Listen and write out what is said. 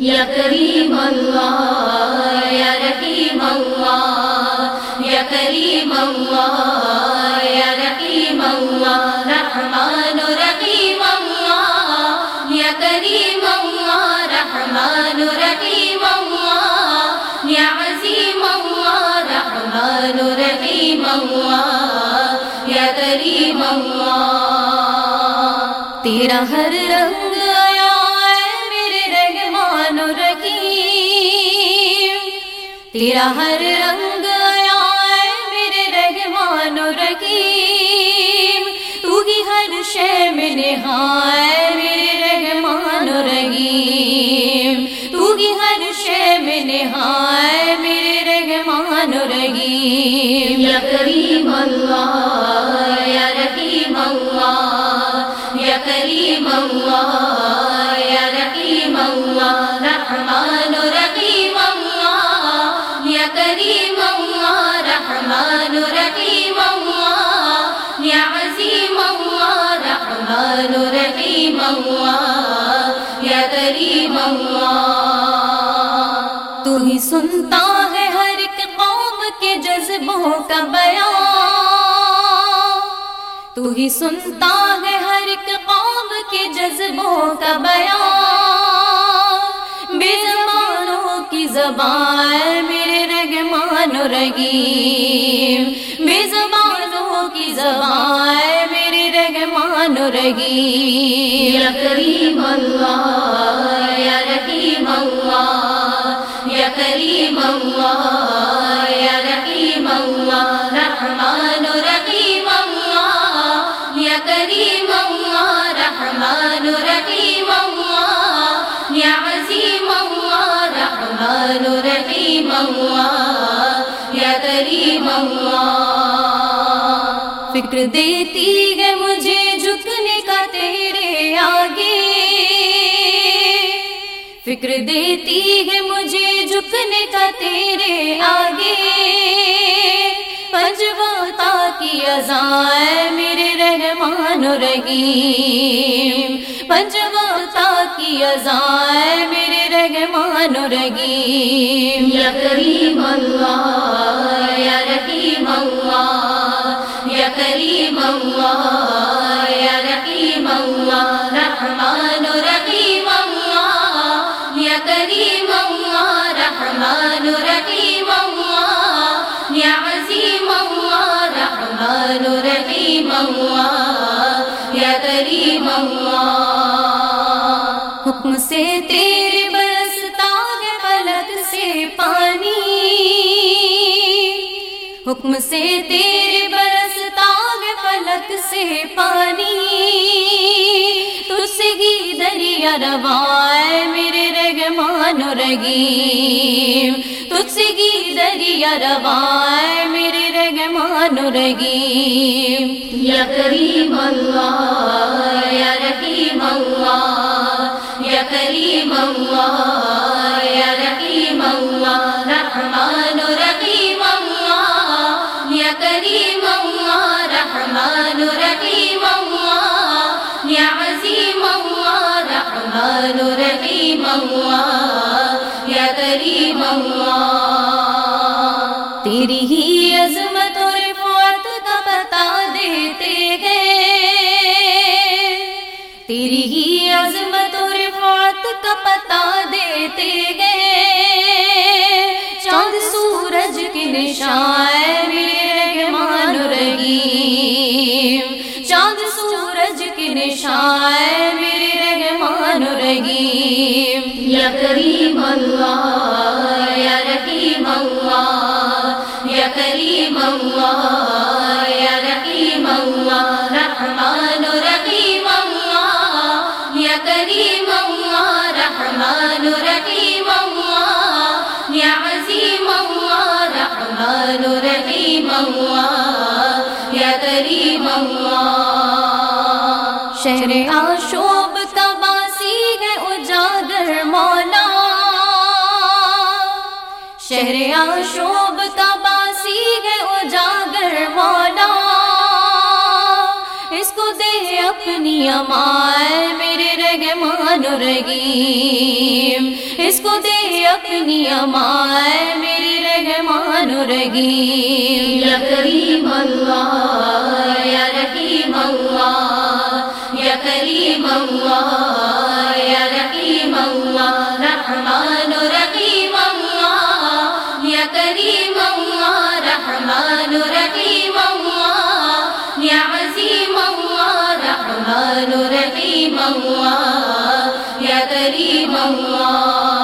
یا کریم اللہ، یا رحیم اللہ، یا کریم اللہ، یا رحیم اللہ، رحمان رحیم اللہ، یا کریم اللہ، رحمان رحیم اللہ، یا عظیم اللہ، رحمان رحیم اللہ، یا کریم اللہ۔ تیرا ہر رنگ تیرا ہر رنگ آیا ہے میرے رحمان و رحیم۔ تو ہی ہر شے میں نہائے میرے رحمان و رحیم۔ تو ہی ہر شے میں نہائے میرے رحمان و رحیم۔ یا کریم اللہ، یا رحیم اللہ، یا کریم اللہ۔ کریم اللہ رحمان رحیم اللہ یا عظیم اللہ رحمان رحیم اللہ یا کریم اللہ تو ہی سنتا ہے ہر ایک قوم کے جذبوں کا بیان. تو ہی سنتا ہے ہر ایک قوم کے جذبوں کا بیان. بے زبانوں کی زبان میرے رحمان رحیم بے زبانوں کی زبان میرے رحمان رحیم۔ یا کریم اللہ، یا رحیم اللہ، یا کریم اللہ، یا رحیم اللہ، رحمان رحیم اللہ، یا کریم اللہ، رحمان رحیم اللہ، یا عظیم اللہ، رحمان رحیم اللہ۔ کریم اللہ فکر دیتی ہے مجھے جھکنے کا تیرے آگے فکر دیتی ہے مجھے جھکنے کا تیرے آگے پنجواتا کی ازائے میرے رحمان رحیم پنجواتا کی ازائے میرے رحمان رحیم یا کریم اللہ، یا رحیم اللہ، یا کریم اللہ، یا رحیم اللہ، رحمان رحیم اللہ، یا کریم اللہ، رحمان رحیم اللہ، یا عظیم اللہ، رحمان رحیم اللہ، یا کریم اللہ حکم سے تیرے برستا ہے فلک سے پانی۔ تجھ گی دریا روائے میرے رحمان رحیم۔ تجھ گی دریا روائے میرے رحمان رحیم۔ یا کریم اللہ، یا رحیم اللہ، یا کریم اللہ، یا رحیم اللہ، رحمان کریم اللہ، رحمان رحیم اللہ یا عظیم اللہ، رحمان رحیم اللہ، یا کریم اللہ۔ تیری ہی عظمت اور رفعت کا پتا دیتے ہیں۔ تیری ہی عظمت اور رفعت کا پتا دیتے نشان میرے رحمان رحیم۔ یا کریم اللہ، یا رحیم اللہ، یا کریم اللہ، یا رحیم اللہ، رحمان رحیم اللہ، یا کریم اللہ، رحمان رحیم اللہ، یا عظیم اللہ، رحمان رحیم اللہ، یا کریم اللہ۔ شہر آشوب کا باسی ہے اجاگر مولا شہر آشوب کا باسی ہے اجاگر مولا اس کو دے اپنی امائے میرے رحمان رحیم اس کو دے اپنی امائے میرے رحمان رحیم یا کریم اللہ اللہ یا رحیم اللہ رحمان رحیم اللہ یا کریم اللہ رحمان رحیم اللہ یا عظیم اللہ رحمان رحیم اللہ یا کریم اللہ